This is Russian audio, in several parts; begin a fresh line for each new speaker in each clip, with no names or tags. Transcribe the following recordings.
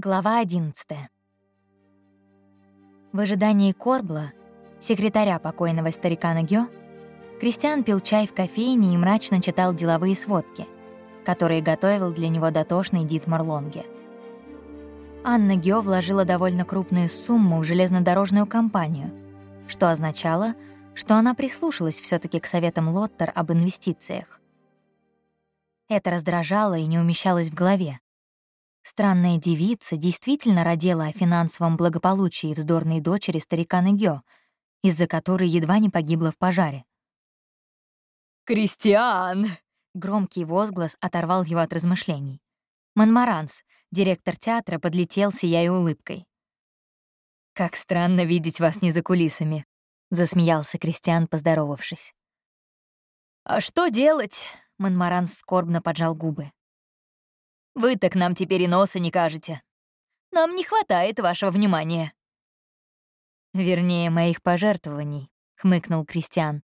Глава 11. В ожидании Корбла, секретаря покойного старика Нагё, Кристиан пил чай в кофейне и мрачно читал деловые сводки, которые готовил для него дотошный Дитмар Лонге. Анна Гё вложила довольно крупную сумму в железнодорожную компанию, что означало, что она прислушалась все таки к советам Лоттер об инвестициях. Это раздражало и не умещалось в голове. Странная девица действительно родила о финансовом благополучии вздорной дочери старика Нэгё, из-за которой едва не погибла в пожаре.
«Кристиан!»
— громкий возглас оторвал его от размышлений. Монмаранс, директор театра, подлетел, сияя улыбкой.
«Как странно видеть вас не за кулисами», — засмеялся Кристиан, поздоровавшись.
«А что делать?» — Монмаранс скорбно поджал губы. Вы так нам теперь и носа не кажете. Нам не хватает вашего внимания».
«Вернее, моих пожертвований», — хмыкнул Кристиан.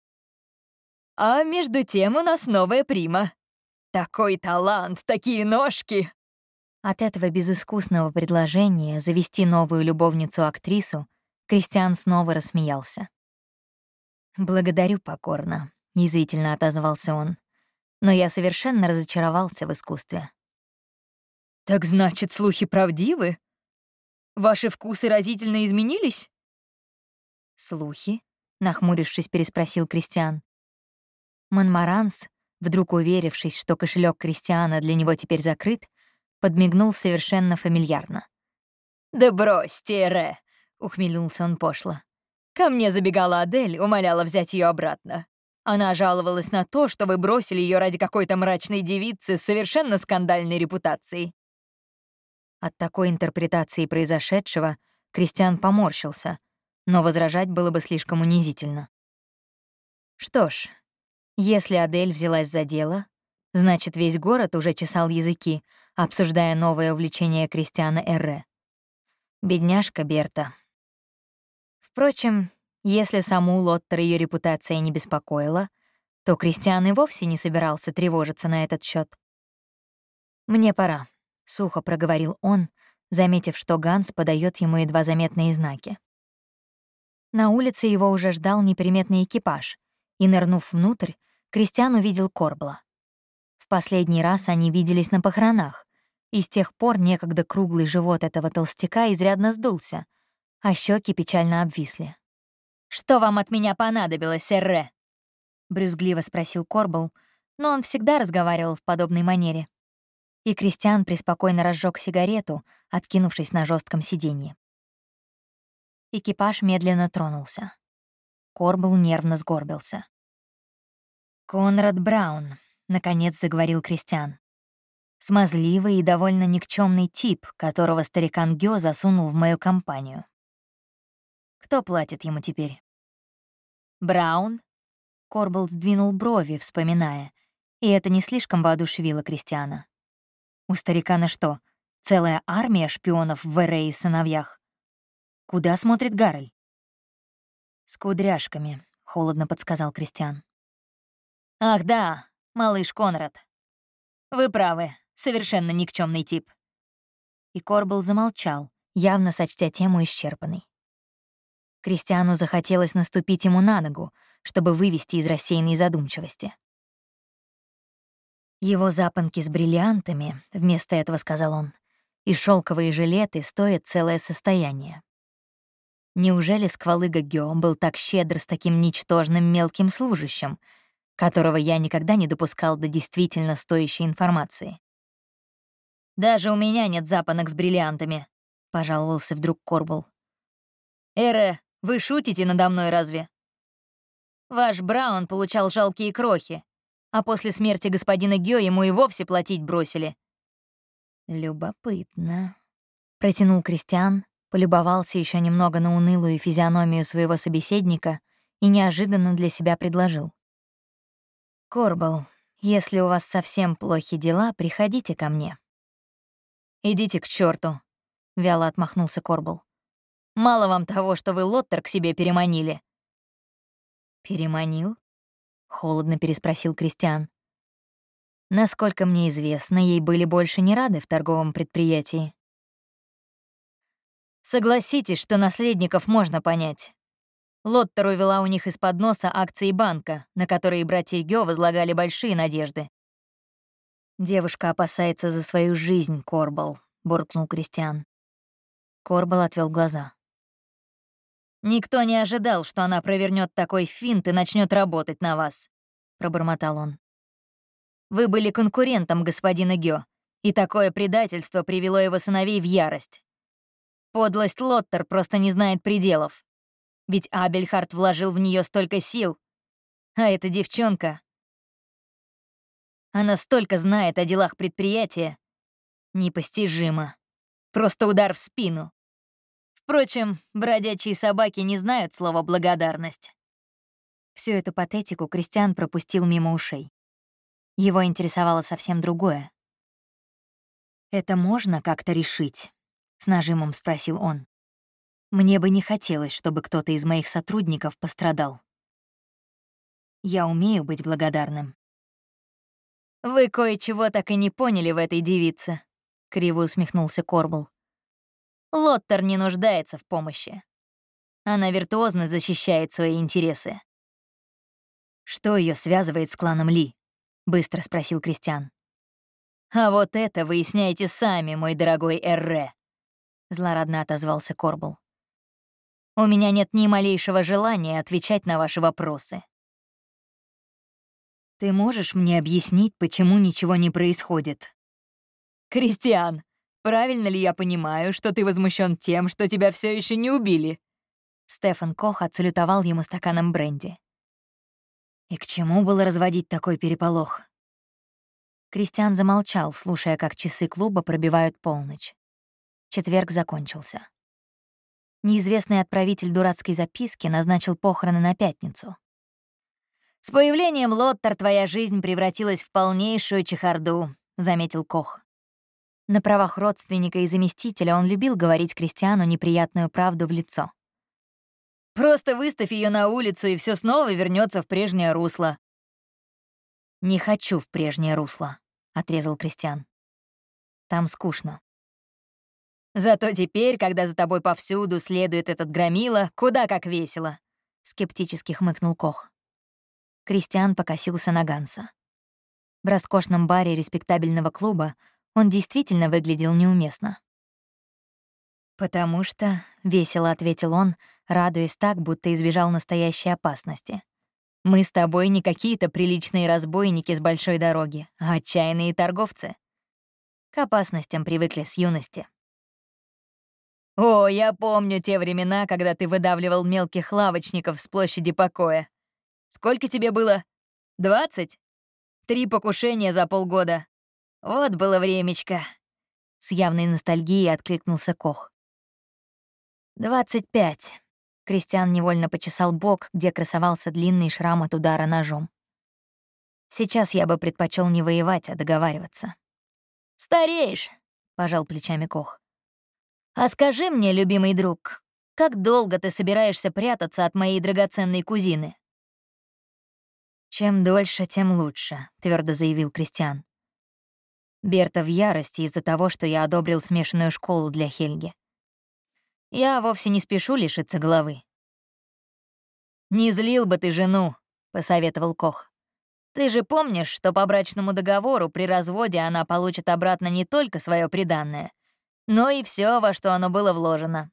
«А между тем у нас новая прима. Такой талант, такие ножки!»
От этого безыскусного предложения завести новую любовницу-актрису Кристиан снова рассмеялся. «Благодарю покорно», — язвительно отозвался он. «Но я совершенно разочаровался в искусстве.
«Так значит, слухи правдивы? Ваши вкусы разительно изменились?»
«Слухи?» — нахмурившись, переспросил Кристиан. Монмаранс, вдруг уверившись, что кошелек Кристиана для него теперь закрыт, подмигнул совершенно фамильярно.
«Да брось, Тере!» — ухмыльнулся он пошло. «Ко мне забегала Адель, умоляла взять ее обратно. Она жаловалась на то, что вы бросили ее ради какой-то мрачной девицы с совершенно скандальной репутацией.
От такой интерпретации произошедшего Кристиан поморщился, но возражать было бы слишком унизительно. Что ж, если Адель взялась за дело, значит, весь город уже чесал языки, обсуждая новое увлечение Кристиана Эрре. Бедняжка Берта. Впрочем, если саму Лоттер ее репутация не беспокоила, то Кристиан и вовсе не собирался тревожиться на этот счет. «Мне пора», — сухо проговорил он, заметив, что Ганс подает ему едва заметные знаки. На улице его уже ждал неприметный экипаж, и, нырнув внутрь, Кристиан увидел Корбла. В последний раз они виделись на похоронах, и с тех пор некогда круглый живот этого толстяка изрядно сдулся, а щеки печально обвисли.
«Что вам от меня понадобилось, сэрре?» — брюзгливо спросил Корбл, но он всегда разговаривал в подобной манере и Кристиан преспокойно разжег сигарету, откинувшись на жестком сиденье. Экипаж медленно тронулся. Корбл нервно сгорбился. «Конрад Браун», — наконец заговорил Кристиан. Смазливый и довольно никчемный тип, которого старикан Гё засунул в мою компанию. Кто платит ему теперь? Браун? Корбл сдвинул брови, вспоминая, и это не слишком воодушевило Кристиана. У старика на что, целая армия шпионов в Эре и сыновьях? Куда смотрит Гаррель? «С кудряшками», — холодно подсказал Кристиан. «Ах да, малыш Конрад. Вы правы, совершенно никчемный тип». И Корбл замолчал, явно сочтя тему исчерпанной. Кристиану захотелось наступить ему на ногу, чтобы вывести из рассеянной задумчивости. Его запонки с бриллиантами, вместо этого сказал он, и шелковые жилеты стоят целое состояние. Неужели Сквалыга Гё был так щедр с таким ничтожным мелким служащим, которого я никогда не допускал до действительно стоящей информации? «Даже у меня нет запонок с бриллиантами», — пожаловался вдруг Корбул. «Эре, вы шутите надо мной разве? Ваш Браун получал жалкие крохи, а после смерти господина Гё ему и вовсе платить бросили. «Любопытно», — протянул Кристиан, полюбовался еще немного на унылую физиономию своего собеседника и неожиданно для себя предложил. «Корбал, если у вас совсем плохи дела, приходите ко мне». «Идите к черту, вяло отмахнулся Корбал. «Мало вам того, что вы Лоттер к себе переманили». «Переманил?» Холодно переспросил Кристиан. Насколько мне известно, ей были больше не рады в торговом предприятии. Согласитесь, что наследников можно понять. Лоттер увела у них из-под носа акции банка, на которые братья Гё возлагали большие надежды. «Девушка опасается за свою жизнь, Корбал», — буркнул Кристиан. Корбал отвел глаза. «Никто не ожидал, что она провернет такой финт и начнет работать на вас», — пробормотал он. «Вы были конкурентом господина Гё, и такое предательство привело его сыновей в ярость. Подлость Лоттер просто не знает пределов. Ведь Абельхард вложил в нее столько сил. А эта девчонка... Она столько знает о делах предприятия. Непостижимо. Просто удар в спину. Впрочем, бродячие собаки не знают слова «благодарность». Всю эту патетику Кристиан пропустил мимо ушей. Его интересовало совсем другое. Это можно как-то решить? — с нажимом спросил он. «Мне бы не хотелось, чтобы кто-то из моих сотрудников пострадал. Я умею быть благодарным». «Вы кое-чего так и не поняли в этой девице», — криво усмехнулся Корбл. «Лоттер не нуждается в помощи. Она виртуозно защищает свои интересы». «Что ее связывает с кланом Ли?» — быстро спросил Кристиан. «А вот это выясняйте сами, мой дорогой Эрре», — злорадно отозвался Корбл. «У меня нет ни малейшего желания отвечать на ваши вопросы». «Ты можешь мне объяснить, почему ничего не происходит?» «Кристиан, правильно ли я понимаю, что ты возмущен тем, что тебя все еще не убили?» Стефан Кох отсалютовал ему стаканом бренди. И к чему было разводить такой переполох? Кристиан замолчал, слушая, как часы клуба пробивают полночь. Четверг закончился. Неизвестный отправитель дурацкой записки назначил похороны на пятницу. «С появлением Лоттер твоя жизнь превратилась в полнейшую чехарду», — заметил Кох. На правах родственника и заместителя он любил говорить Кристиану неприятную правду в лицо. «Просто выставь ее на улицу, и все снова вернется в прежнее русло». «Не хочу в прежнее русло», — отрезал Кристиан. «Там скучно». Зато теперь, когда за тобой повсюду следует этот громила, куда как весело», — скептически хмыкнул Кох. Кристиан покосился на Ганса. В роскошном баре респектабельного клуба он действительно выглядел неуместно. «Потому что», — весело ответил он, радуясь так, будто избежал настоящей опасности. «Мы с тобой не какие-то приличные разбойники с большой дороги, а отчаянные торговцы. К опасностям привыкли с юности». «О, я помню те времена, когда ты выдавливал мелких лавочников с площади покоя. Сколько тебе было? Двадцать? Три покушения за полгода. Вот было времечко». С явной ностальгией откликнулся Кох. «Двадцать пять». Кристиан невольно почесал бок, где красовался длинный шрам от удара ножом. «Сейчас я бы предпочел не воевать, а договариваться». «Стареешь», — пожал плечами Кох. «А скажи мне, любимый друг, как долго ты собираешься прятаться от моей драгоценной кузины?» «Чем дольше, тем лучше», — твердо заявил Кристиан. Берта в ярости из-за того, что я одобрил смешанную школу для Хельги. Я вовсе не спешу лишиться головы. «Не злил бы ты жену», — посоветовал Кох. «Ты же помнишь, что по брачному договору при разводе она получит обратно не только свое приданное, но и все, во что оно было вложено.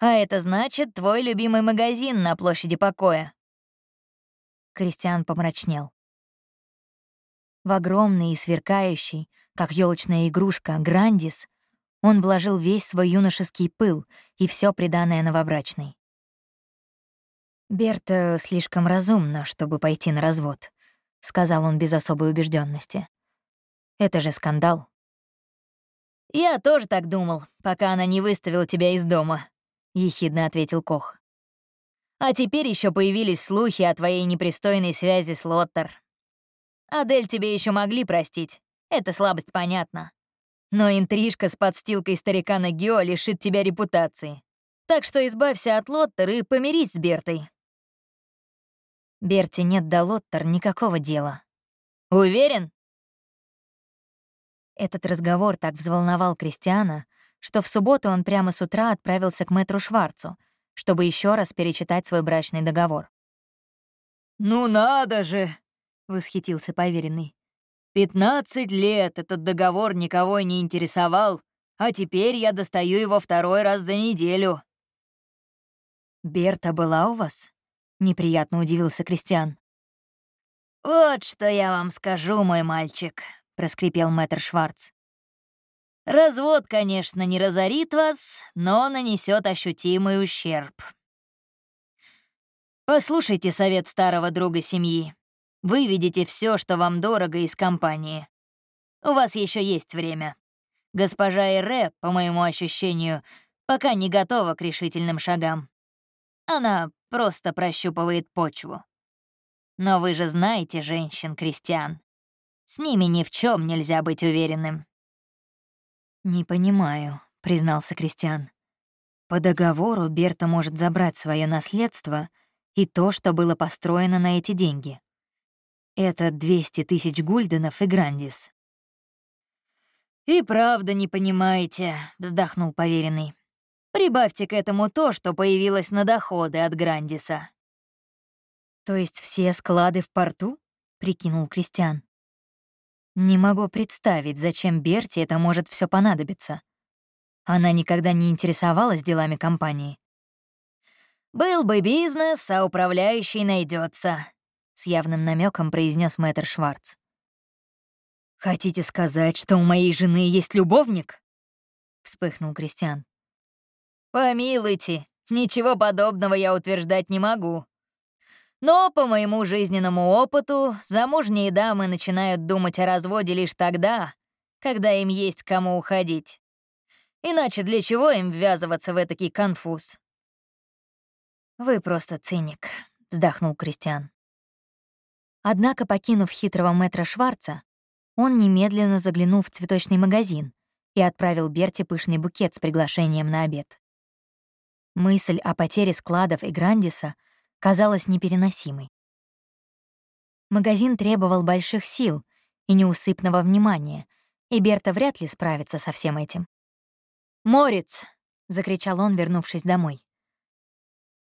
А это значит твой любимый магазин на площади покоя. Кристиан помрачнел. В огромный и сверкающий, как елочная игрушка, Грандис он вложил весь свой юношеский пыл и все приданное новобрачной. «Берта слишком разумна, чтобы пойти на развод», — сказал он без особой убежденности. «Это же скандал». «Я тоже так думал, пока она не выставила тебя из дома», — ехидно ответил Кох. «А теперь еще появились слухи о твоей непристойной связи с Лоттер. Адель тебе еще могли простить, это слабость понятна. Но интрижка с подстилкой старикана Гео лишит тебя репутации. Так что избавься от Лоттер и помирись с Бертой». Берти нет до Лоттер никакого дела. «Уверен?» Этот разговор так взволновал Кристиана, что в субботу он прямо с утра отправился к мэтру Шварцу, чтобы еще раз перечитать свой брачный договор.
«Ну надо же!» — восхитился поверенный. «Пятнадцать лет этот договор никого не интересовал, а теперь я достаю его второй раз за неделю».
«Берта была у вас?» — неприятно удивился Кристиан.
«Вот что я вам скажу, мой мальчик», — проскрипел мэтр Шварц. «Развод, конечно, не разорит вас, но нанесет ощутимый ущерб. Послушайте совет старого друга семьи. Выведите все, что вам дорого из компании. У вас еще есть время. Госпожа Эре, по моему ощущению, пока не готова к решительным шагам. Она просто прощупывает почву. Но вы же знаете женщин-крестьян. С ними ни в чем нельзя быть уверенным».
«Не понимаю», — признался Кристиан. «По договору Берта может забрать свое наследство и то, что было построено на эти деньги. Это 200 тысяч гульденов и грандис».
«И правда не понимаете», — вздохнул поверенный. «Прибавьте к этому то, что появилось на доходы от Грандиса.
«То есть все склады в порту?» — прикинул Кристиан. «Не могу представить, зачем Берти это может все понадобиться. Она никогда не интересовалась делами компании».
«Был бы бизнес, а управляющий найдется, с явным намеком произнес мэтр Шварц.
«Хотите сказать, что у моей жены есть любовник?» — вспыхнул Кристиан.
«Помилуйте, ничего подобного я утверждать не могу», но, по моему жизненному опыту, замужние дамы начинают думать о разводе лишь тогда, когда им есть кому уходить. Иначе для чего им ввязываться в этакий конфуз?
«Вы просто циник», — вздохнул Кристиан. Однако, покинув хитрого мэтра Шварца, он немедленно заглянул в цветочный магазин и отправил Берти пышный букет с приглашением на обед. Мысль о потере складов и Грандиса — казалась непереносимой. Магазин требовал больших сил и неусыпного внимания, и Берта вряд ли справится со всем этим.
«Морец!»
— закричал он, вернувшись домой.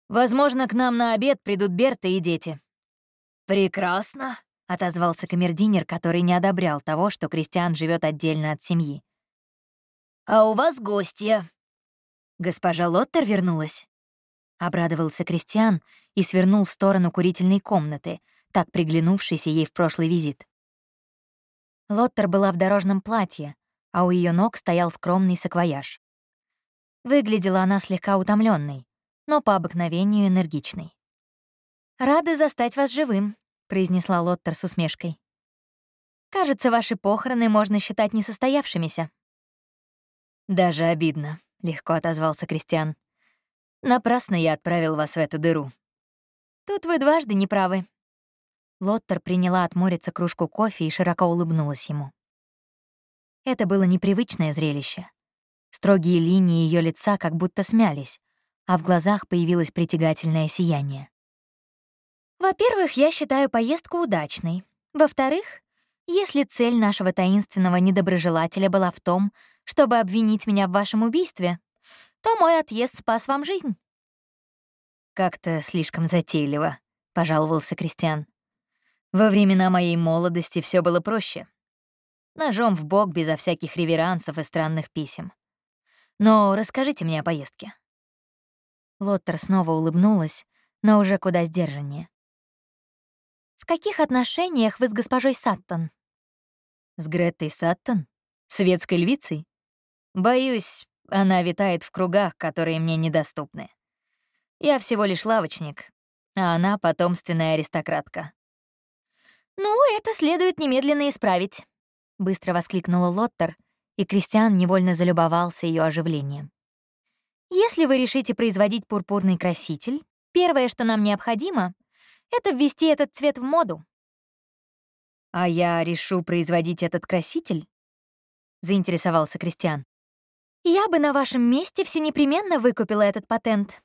«Возможно, к нам на обед придут Берта и дети».
«Прекрасно!» — отозвался камердинер, который не одобрял того, что Кристиан живет отдельно от семьи.
«А у вас гостья».
Госпожа Лоттер вернулась. Обрадовался Кристиан и свернул в сторону курительной комнаты, так приглянувшейся ей в прошлый визит. Лоттер была в дорожном платье, а у ее ног стоял скромный саквояж. Выглядела она слегка утомленной, но по обыкновению энергичной. «Рады застать вас живым», — произнесла Лоттер с усмешкой. «Кажется, ваши похороны можно считать несостоявшимися». «Даже обидно», — легко отозвался Кристиан. Напрасно я отправил вас в эту дыру. Тут вы дважды неправы. Лоттер приняла от Морица кружку кофе и широко улыбнулась ему. Это было непривычное зрелище. Строгие линии ее лица как будто смялись, а в глазах появилось притягательное сияние. Во-первых, я считаю поездку удачной. Во-вторых, если цель нашего таинственного недоброжелателя была в том, чтобы обвинить меня в вашем убийстве, то мой отъезд спас вам жизнь». «Как-то слишком затейливо», — пожаловался Кристиан. «Во времена моей молодости все было проще. Ножом в бок безо всяких реверансов и странных писем. Но расскажите мне о поездке». Лоттер снова улыбнулась, но уже куда сдержаннее. «В каких отношениях вы с госпожой Саттон?» «С Греттой Саттон? Светской львицей? Боюсь, она витает в кругах, которые мне недоступны. Я всего лишь лавочник, а она потомственная аристократка. «Ну, это следует немедленно исправить», — быстро воскликнула Лоттер, и Кристиан невольно залюбовался ее оживлением. «Если вы решите производить пурпурный краситель, первое, что нам необходимо, это ввести этот цвет в моду». «А я решу производить этот краситель?» — заинтересовался Кристиан. Я бы на вашем месте все непременно выкупила этот патент.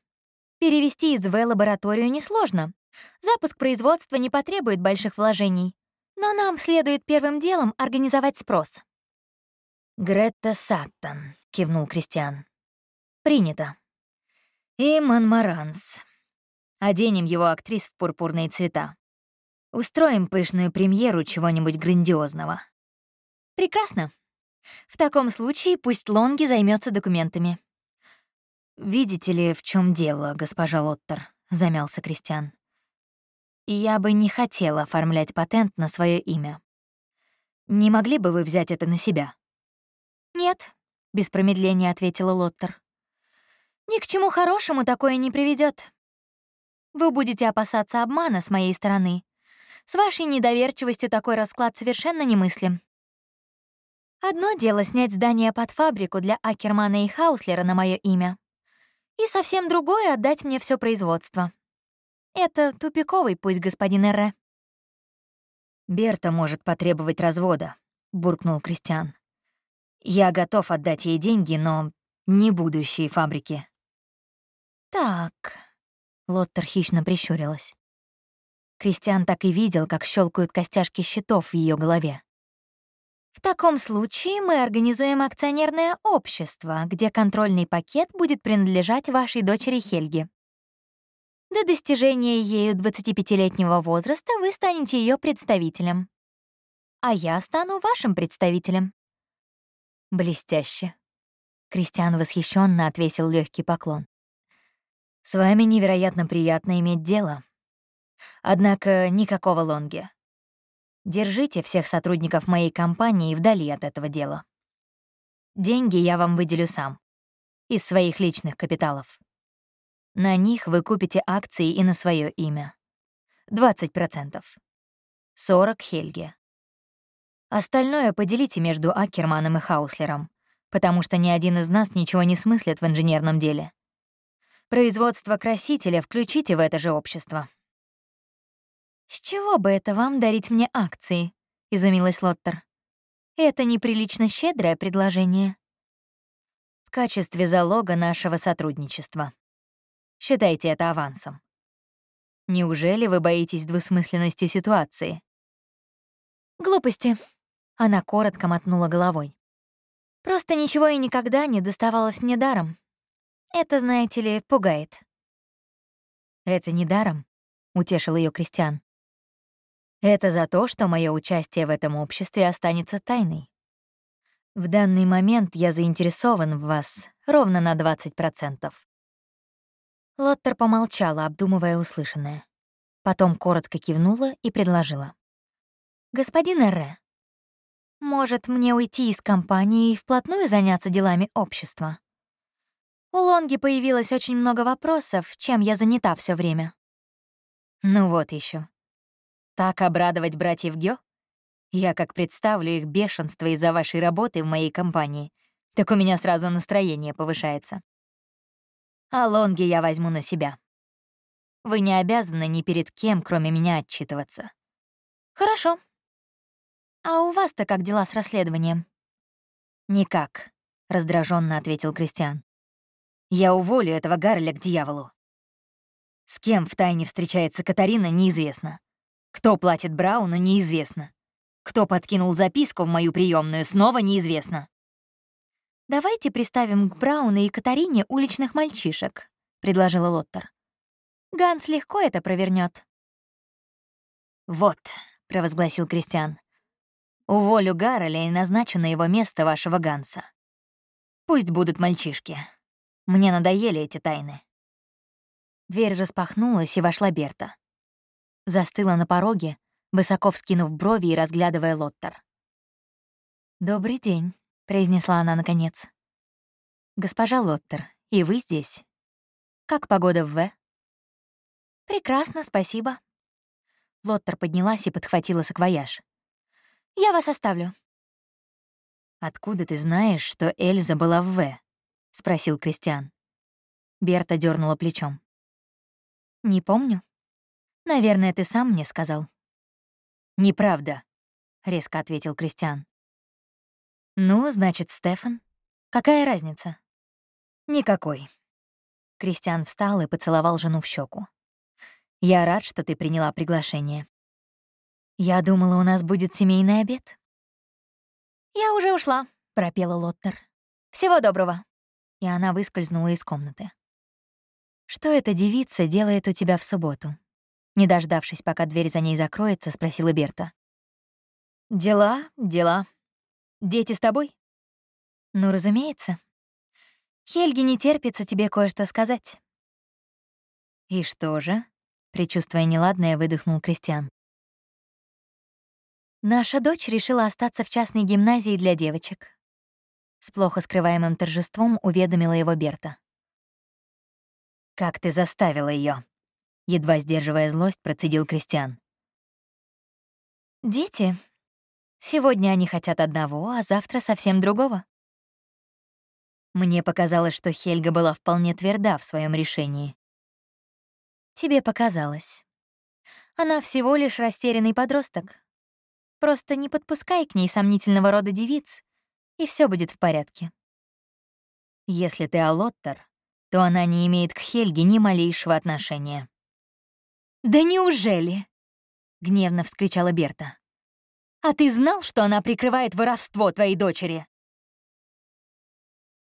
Перевести из В-лабораторию несложно. Запуск производства не потребует больших вложений. Но нам следует первым делом организовать спрос.
«Гретта Саттон», — кивнул Кристиан. «Принято. И Монмаранс. Оденем его актрис в пурпурные цвета. Устроим пышную премьеру чего-нибудь грандиозного». «Прекрасно. В таком случае пусть Лонги займется документами». «Видите ли, в чем дело, госпожа Лоттер?» — замялся Кристиан. «Я бы не хотела оформлять патент на свое имя. Не могли бы вы взять это на себя?»
«Нет», — без промедления ответила Лоттер. «Ни к чему хорошему такое не приведет. Вы будете опасаться обмана с моей стороны. С вашей недоверчивостью такой расклад совершенно немыслим. Одно дело снять здание под фабрику для Акермана и Хауслера на мое имя, и совсем другое — отдать мне все производство. Это тупиковый путь, господин Эрре.
«Берта может потребовать развода», — буркнул Кристиан. «Я готов отдать ей деньги, но не будущие фабрики».
«Так», — Лоттер хищно прищурилась.
Кристиан так и видел, как щелкают костяшки счетов в ее голове.
В таком случае мы организуем акционерное общество, где контрольный пакет будет принадлежать вашей дочери Хельге. До достижения ею 25-летнего возраста вы станете ее представителем. А я стану вашим представителем.
Блестяще. Кристиан восхищенно отвесил легкий поклон. С вами невероятно приятно иметь дело. Однако никакого лонги. Держите всех сотрудников моей компании вдали от этого дела. Деньги я вам выделю сам. Из своих личных капиталов. На них вы купите акции и на свое имя. 20%. 40 Хельге. Остальное поделите между Акерманом и Хауслером, потому что ни один из нас ничего не смыслит в инженерном деле. Производство красителя включите в это же общество.
«С чего бы это вам дарить мне акции?» — изумилась Лоттер. «Это неприлично щедрое предложение».
«В качестве залога нашего сотрудничества. Считайте это авансом. Неужели вы боитесь двусмысленности ситуации?»
«Глупости», — она коротко мотнула головой. «Просто ничего и никогда не доставалось мне даром. Это, знаете ли, пугает».
«Это не даром», — утешил ее Кристиан. Это за то, что мое участие в этом обществе останется тайной. В данный момент я заинтересован в вас ровно на 20%. Лоттер помолчала, обдумывая услышанное. Потом коротко кивнула и предложила.
«Господин Эрре, может, мне уйти из компании и вплотную заняться делами общества? У Лонги появилось очень много вопросов, чем я занята все время».
«Ну вот еще. Так обрадовать братьев Гё? Я как представлю их бешенство из-за вашей работы в моей компании, так у меня сразу настроение повышается. А лонги я возьму на себя. Вы не обязаны ни перед кем, кроме меня, отчитываться.
Хорошо. А у вас-то как дела с расследованием?
Никак, раздраженно ответил Кристиан. Я уволю этого Гарреля к дьяволу. С кем в тайне встречается Катарина, неизвестно. Кто платит Брауну, неизвестно. Кто подкинул записку в мою приемную, снова неизвестно.
«Давайте приставим к Брауну и Катарине уличных мальчишек», — предложила Лоттер. «Ганс легко это провернет.
«Вот», — провозгласил Кристиан, — «уволю Гарреля и назначу на его место вашего Ганса. Пусть будут мальчишки. Мне надоели эти тайны». Дверь распахнулась, и вошла Берта застыла на пороге, высоко вскинув брови и разглядывая Лоттер. «Добрый день», — произнесла она наконец. «Госпожа Лоттер, и вы здесь? Как погода в В?»
«Прекрасно, спасибо».
Лоттер поднялась и подхватила саквояж.
«Я вас оставлю».
«Откуда ты знаешь, что Эльза была в В?» — спросил Кристиан. Берта дернула плечом. «Не помню. Наверное, ты сам мне сказал». «Неправда», — резко ответил Кристиан. «Ну, значит, Стефан. Какая разница?» «Никакой». Кристиан встал и поцеловал жену в щеку. «Я рад, что ты приняла приглашение. Я думала, у нас будет семейный обед».
«Я уже ушла», — пропела Лоттер. «Всего доброго!» И она выскользнула из комнаты. «Что эта девица делает у тебя в субботу?» Не дождавшись, пока дверь за ней закроется, спросила Берта. «Дела, дела. Дети с тобой?» «Ну, разумеется. Хельги не терпится тебе кое-что сказать». «И что же?» — предчувствуя неладное, выдохнул Кристиан. «Наша дочь решила остаться в частной гимназии для девочек». С плохо скрываемым торжеством уведомила его Берта. «Как ты заставила ее? едва сдерживая злость, процедил Кристиан. «Дети. Сегодня они хотят одного, а завтра совсем другого». Мне показалось, что Хельга была вполне тверда в своем решении. Тебе показалось. Она всего лишь растерянный подросток. Просто не подпускай к ней сомнительного рода девиц, и все будет в порядке. Если ты Алоттер, то она не имеет к Хельге ни малейшего отношения. «Да неужели?» — гневно вскричала Берта. «А ты знал, что она прикрывает воровство твоей дочери?»